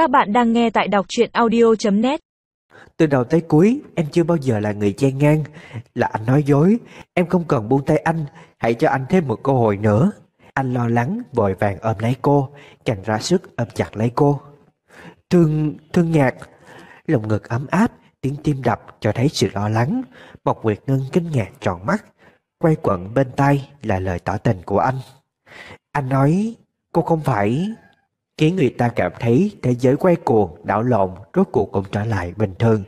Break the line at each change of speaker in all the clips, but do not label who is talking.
Các bạn đang nghe tại đọc truyện audio.net
Từ đầu tới cuối em chưa bao giờ là người chen ngang. Là anh nói dối. Em không cần buông tay anh. Hãy cho anh thêm một cơ hội nữa. Anh lo lắng vội vàng ôm lấy cô. Càng ra sức ôm chặt lấy cô. Thương, thương nhạc. Lòng ngực ấm áp Tiếng tim đập cho thấy sự lo lắng. Mộc Nguyệt Ngân kinh ngạc tròn mắt. Quay quẩn bên tay là lời tỏ tình của anh. Anh nói Cô không phải khiến người ta cảm thấy thế giới quay cuồng, đảo lộn, rốt cuộc cũng trở lại bình thường.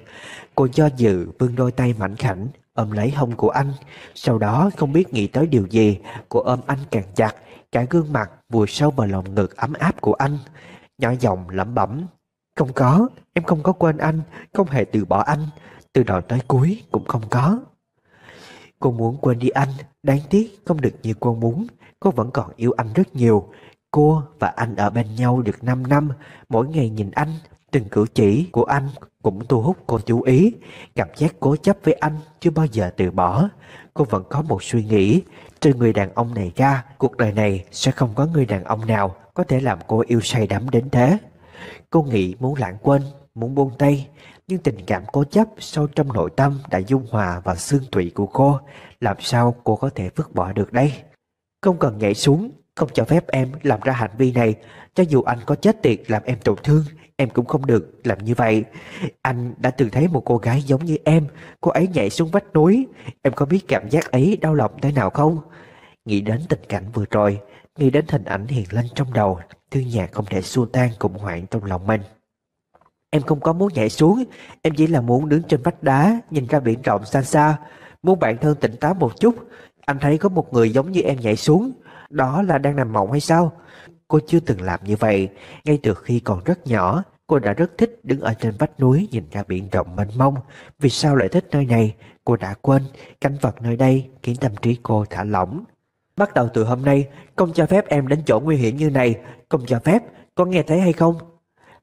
Cô do dự vươn đôi tay mảnh khảnh, ôm lấy hông của anh, sau đó không biết nghĩ tới điều gì, cô ôm anh càng chặt, cả gương mặt vùi sâu vào lòng ngực ấm áp của anh, nhỏ giọng lẩm bẩm. Không có, em không có quên anh, không hề từ bỏ anh, từ đầu tới cuối cũng không có. Cô muốn quên đi anh, đáng tiếc không được như cô muốn, cô vẫn còn yêu anh rất nhiều, Cô và anh ở bên nhau được 5 năm, mỗi ngày nhìn anh, từng cử chỉ của anh cũng thu hút cô chú ý. Cảm giác cố chấp với anh chưa bao giờ từ bỏ. Cô vẫn có một suy nghĩ, trừ người đàn ông này ra, cuộc đời này sẽ không có người đàn ông nào có thể làm cô yêu say đắm đến thế. Cô nghĩ muốn lãng quên, muốn buông tay, nhưng tình cảm cố chấp sâu trong nội tâm đã dung hòa vào xương tụy của cô. Làm sao cô có thể vứt bỏ được đây? Không cần nhảy xuống, không cho phép em làm ra hành vi này. Cho dù anh có chết tiệt làm em tổn thương, Em cũng không được làm như vậy. Anh đã từng thấy một cô gái giống như em. Cô ấy nhảy xuống vách núi. Em có biết cảm giác ấy đau lòng thế nào không? Nghĩ đến tình cảnh vừa rồi, Nghĩ đến hình ảnh hiện lên trong đầu Thương nhạc không thể xua tan khủng hoảng trong lòng mình. Em không có muốn nhảy xuống. Em chỉ là muốn đứng trên vách đá, Nhìn ra biển rộng xa xa. Muốn bản thân tỉnh táo một chút. Anh thấy có một người giống như em nhảy xuống đó là đang nằm mộng hay sao? Cô chưa từng làm như vậy, ngay từ khi còn rất nhỏ, cô đã rất thích đứng ở trên vách núi nhìn ra biển rộng mênh mông. Vì sao lại thích nơi này? Cô đã quên, cảnh vật nơi đây khiến tâm trí cô thả lỏng. Bắt đầu từ hôm nay, không cho phép em đến chỗ nguy hiểm như này, không cho phép, có nghe thấy hay không?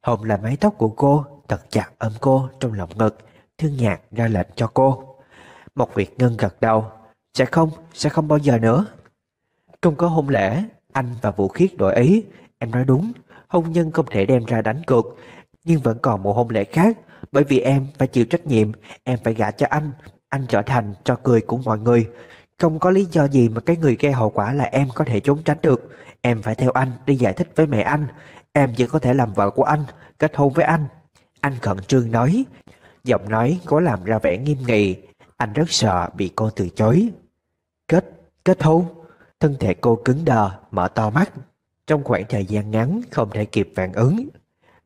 Hồng là mái tóc của cô, thật chặt ôm cô trong lòng ngực, thương nhạc ra lệnh cho cô. Một việc ngân gật đầu, sẽ không, sẽ không bao giờ nữa. Không có hôn lễ, anh và Vũ Khiết đổi ý. Em nói đúng, hôn nhân không thể đem ra đánh cược. Nhưng vẫn còn một hôn lễ khác. Bởi vì em phải chịu trách nhiệm, em phải gả cho anh. Anh trở thành cho cười của mọi người. Không có lý do gì mà cái người gây hậu quả là em có thể trốn tránh được. Em phải theo anh đi giải thích với mẹ anh. Em chỉ có thể làm vợ của anh, kết hôn với anh. Anh khẩn trương nói. Giọng nói có làm ra vẻ nghiêm nghị. Anh rất sợ bị cô từ chối. Kết, kết hôn? Thân thể cô cứng đờ, mở to mắt. Trong khoảng thời gian ngắn không thể kịp phản ứng.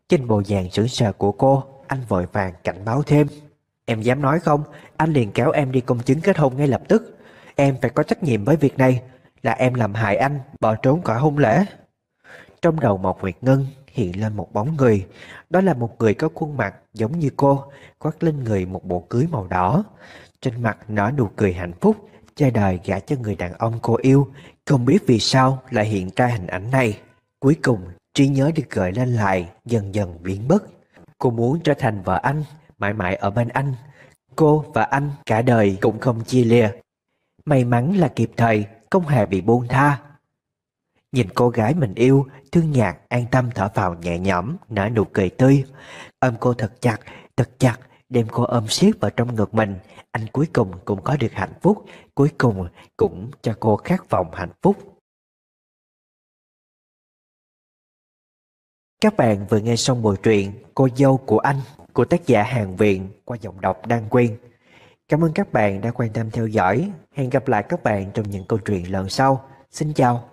Trên bộ dạng sững sờ của cô, anh vội vàng cảnh báo thêm. Em dám nói không, anh liền kéo em đi công chứng kết hôn ngay lập tức. Em phải có trách nhiệm với việc này, là em làm hại anh, bỏ trốn khỏi hôn lễ. Trong đầu một Nguyệt Ngân hiện lên một bóng người. Đó là một người có khuôn mặt giống như cô, khoác lên người một bộ cưới màu đỏ. Trên mặt nở nụ cười hạnh phúc, Cha đời gả cho người đàn ông cô yêu. Không biết vì sao lại hiện ra hình ảnh này. Cuối cùng trí nhớ được gợi lên lại Dần dần biến mất. Cô muốn trở thành vợ anh Mãi mãi ở bên anh. Cô và anh cả đời cũng không chia lìa. May mắn là kịp thời Không hề bị buông tha. Nhìn cô gái mình yêu Thương nhạc an tâm thở vào nhẹ nhõm Nở nụ cười tươi. Ôm cô thật chặt, thật chặt Đem cô ôm siết vào trong ngực mình Anh cuối cùng cũng có được hạnh phúc, Cuối cùng cũng cho cô khát vọng hạnh phúc Các bạn vừa nghe xong bộ truyện Cô dâu của anh của tác giả Hàng Viện qua giọng đọc Đăng Quyên. Cảm ơn các bạn đã quan tâm theo dõi. Hẹn gặp lại các bạn trong những câu chuyện lần sau. Xin chào.